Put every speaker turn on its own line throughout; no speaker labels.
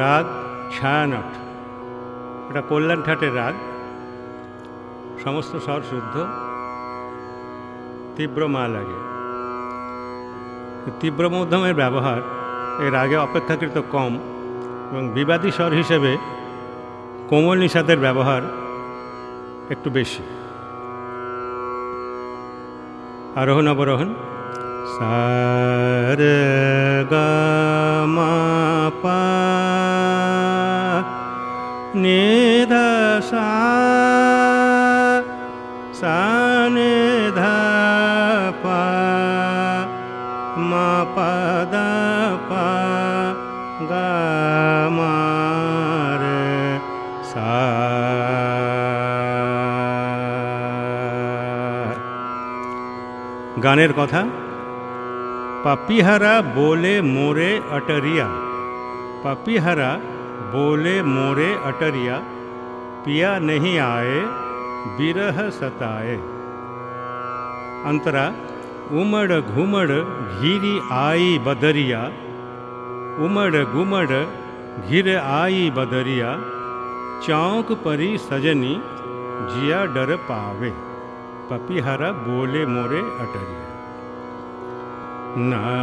রাগ ছায়ানট এটা কল্যাণ ঠাটের রাগ সমস্ত স্বর শুদ্ধ তীব্র মা লাগে তীব্র মধ্যমের ব্যবহার এর আগে অপেক্ষাকৃত কম এবং বিবাদী স্বর হিসেবে কোমল নিষাদের ব্যবহার একটু বেশি আরোহণ অবরোহণ সা রে গ ম পা নি ধ সা সা নি ধ পা ম পা দ পা গ ম রে সা গানের কথা पपिहरा बोले मोरे अटरिया पपिहरा बोले मोरे अटरिया पिया नहीं आए बिरह सताए अंतरा उमड़ घूमड़ घिरी आई बदरिया उमड़ घूमड़ घिर आई बदरिया चौंक परी सजनी जिया डर पावे पपिहरा बोले मोरे अटरिया Oh.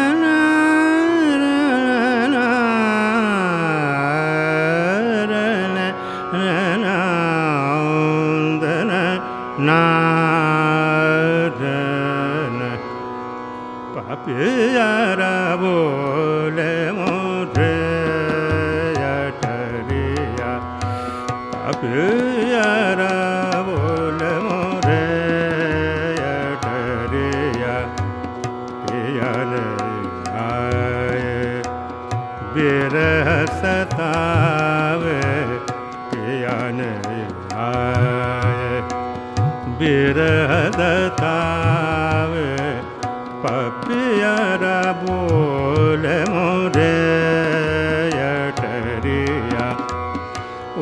पिया बोल मो अठर्यापारा बोल मोरे अठर्याल विर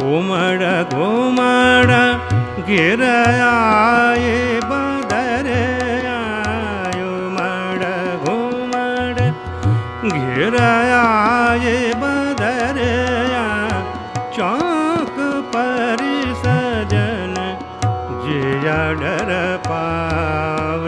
उम घुम गिर बदरया बदर चौक बदरया चि सज्जन जाडर पाव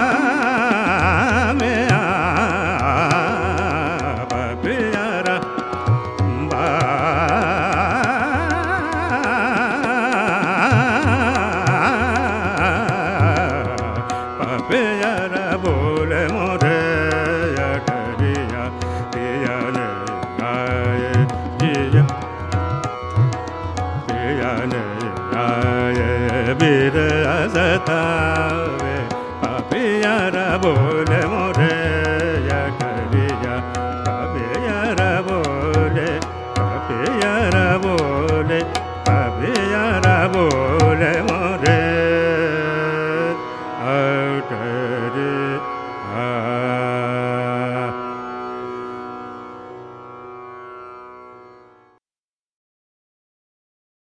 ಪ್ರಭೋ